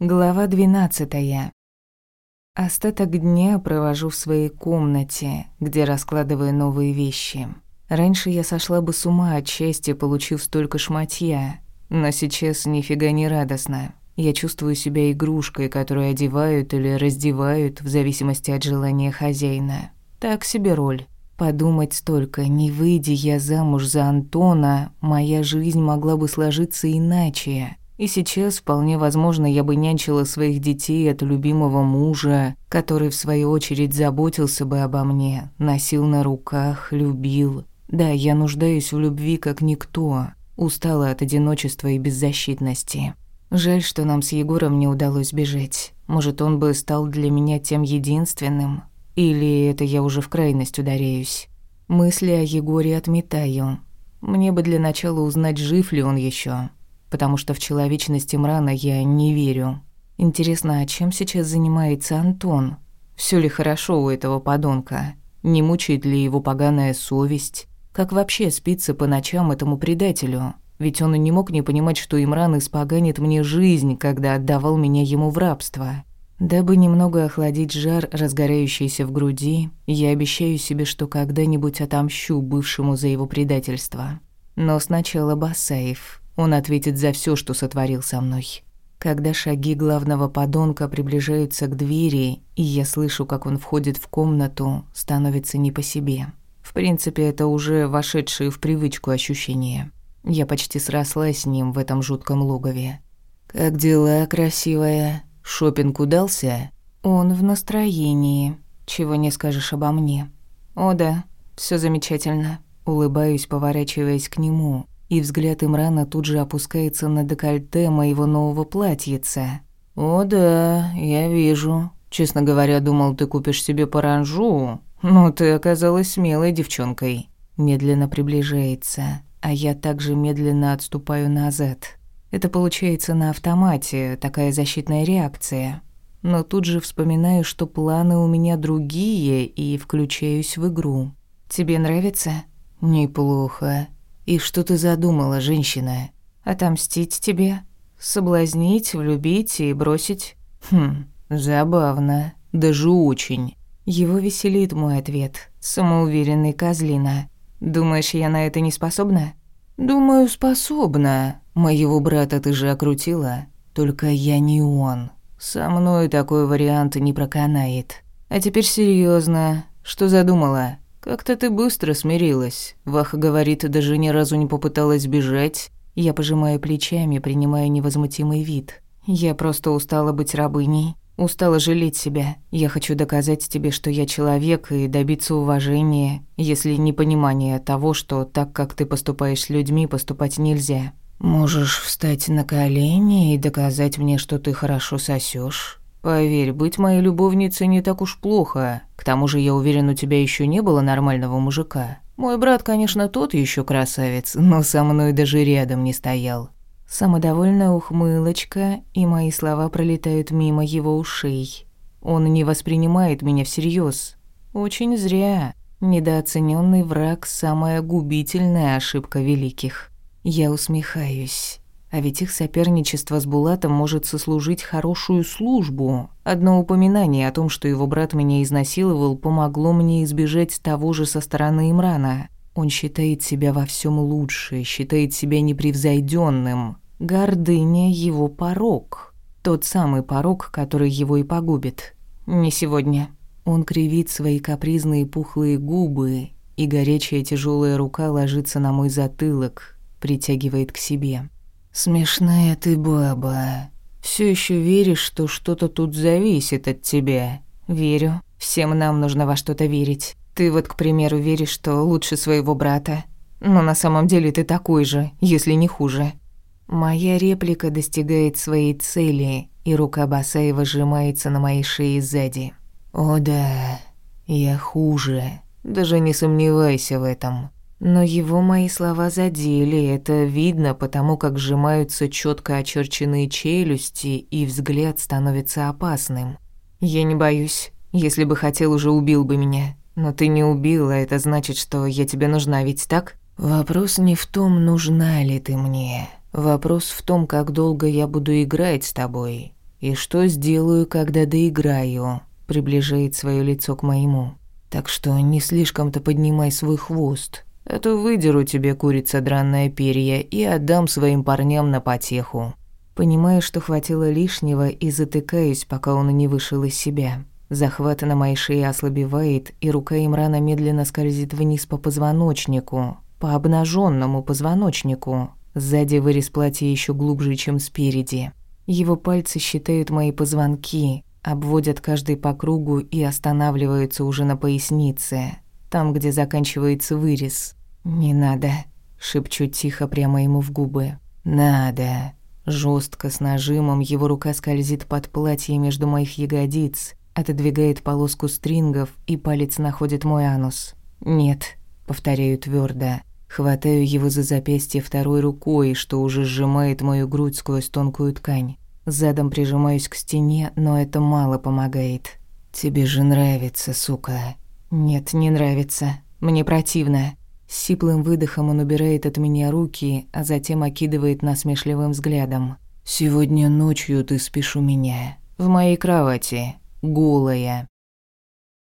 Глава 12. Остаток дня провожу в своей комнате, где раскладываю новые вещи. Раньше я сошла бы с ума от счастья, получив столько шматья, но сейчас нифига не радостно. Я чувствую себя игрушкой, которую одевают или раздевают в зависимости от желания хозяина. Так себе роль. Подумать только, не выйдя я замуж за Антона, моя жизнь могла бы сложиться иначе. И сейчас вполне возможно я бы нянчила своих детей от любимого мужа, который в свою очередь заботился бы обо мне, носил на руках, любил. Да, я нуждаюсь в любви как никто, устала от одиночества и беззащитности. Жаль, что нам с Егором не удалось бежать. Может, он бы стал для меня тем единственным? Или это я уже в крайность ударяюсь? Мысли о Егоре отметаю. Мне бы для начала узнать, жив ли он еще потому что в человечность Имрана я не верю. Интересно, а чем сейчас занимается Антон? Все ли хорошо у этого подонка? Не мучает ли его поганая совесть? Как вообще спится по ночам этому предателю? Ведь он и не мог не понимать, что Имран испоганит мне жизнь, когда отдавал меня ему в рабство. Дабы немного охладить жар, разгорающийся в груди, я обещаю себе, что когда-нибудь отомщу бывшему за его предательство. Но сначала Басаев. Он ответит за все, что сотворил со мной. Когда шаги главного подонка приближаются к двери, и я слышу, как он входит в комнату, становится не по себе. В принципе, это уже вошедшие в привычку ощущения. Я почти срослась с ним в этом жутком логове. «Как дела, красивая? Шопинг удался?» «Он в настроении. Чего не скажешь обо мне?» «О да, все замечательно». Улыбаюсь, поворачиваясь к нему, и взгляд Имрана тут же опускается на декольте моего нового платьица. «О да, я вижу. Честно говоря, думал, ты купишь себе паранжу, но ты оказалась смелой девчонкой». Медленно приближается, а я также медленно отступаю назад. Это получается на автомате, такая защитная реакция. Но тут же вспоминаю, что планы у меня другие, и включаюсь в игру. «Тебе нравится?» «Неплохо», «И что ты задумала, женщина? Отомстить тебе? Соблазнить, влюбить и бросить?» «Хм, забавно. Даже очень». Его веселит мой ответ. Самоуверенный козлина. «Думаешь, я на это не способна?» «Думаю, способна. Моего брата ты же окрутила. Только я не он. Со мной такой вариант не проканает. А теперь серьезно. Что задумала?» «Как-то ты быстро смирилась. Ваха говорит, даже ни разу не попыталась бежать». Я пожимаю плечами, принимая невозмутимый вид. «Я просто устала быть рабыней. Устала жалеть себя. Я хочу доказать тебе, что я человек, и добиться уважения, если не понимания того, что так, как ты поступаешь с людьми, поступать нельзя. Можешь встать на колени и доказать мне, что ты хорошо сосёшь. Поверь, быть моей любовницей не так уж плохо. К тому же, я уверен, у тебя еще не было нормального мужика. Мой брат, конечно, тот еще красавец, но со мной даже рядом не стоял. Самодовольная ухмылочка, и мои слова пролетают мимо его ушей. Он не воспринимает меня всерьез. Очень зря. Недооцененный враг – самая губительная ошибка великих. Я усмехаюсь. А ведь их соперничество с Булатом может сослужить хорошую службу. Одно упоминание о том, что его брат меня изнасиловал, помогло мне избежать того же со стороны Имрана. Он считает себя во всем лучше, считает себя непревзойденным. Гордыня – его порог. Тот самый порог, который его и погубит. Не сегодня. Он кривит свои капризные пухлые губы, и горячая тяжелая рука ложится на мой затылок, притягивает к себе. «Смешная ты баба. Все еще веришь, что что-то тут зависит от тебя?» «Верю. Всем нам нужно во что-то верить. Ты вот, к примеру, веришь, что лучше своего брата. Но на самом деле ты такой же, если не хуже». Моя реплика достигает своей цели, и рука Басаева сжимается на моей шее сзади. «О да, я хуже. Даже не сомневайся в этом. Но его мои слова задели, это видно, потому как сжимаются четко очерченные челюсти, и взгляд становится опасным. «Я не боюсь. Если бы хотел, уже убил бы меня. Но ты не убила, это значит, что я тебе нужна, ведь так?» «Вопрос не в том, нужна ли ты мне. Вопрос в том, как долго я буду играть с тобой. И что сделаю, когда доиграю?» Приближает свое лицо к моему. «Так что не слишком-то поднимай свой хвост, а то выдеру тебе, курица дранное перья, и отдам своим парням на потеху». Понимаю, что хватило лишнего, и затыкаюсь, пока он не вышел из себя. Захват на моей шее ослабевает, и рука Имрана медленно скользит вниз по позвоночнику, по обнаженному позвоночнику. Сзади вырез платья еще глубже, чем спереди. Его пальцы считают мои позвонки, обводят каждый по кругу и останавливаются уже на пояснице, там, где заканчивается вырез. «Не надо», — шепчу тихо прямо ему в губы. «Надо». Жестко с нажимом его рука скользит под платье между моих ягодиц, отодвигает полоску стрингов, и палец находит мой анус. «Нет», — повторяю твердо. Хватаю его за запястье второй рукой, что уже сжимает мою грудь сквозь тонкую ткань. Задом прижимаюсь к стене, но это мало помогает. «Тебе же нравится, сука». «Нет, не нравится. Мне противно». Сиплым выдохом он убирает от меня руки, а затем окидывает насмешливым взглядом. «Сегодня ночью ты спишь у меня. В моей кровати. Голая».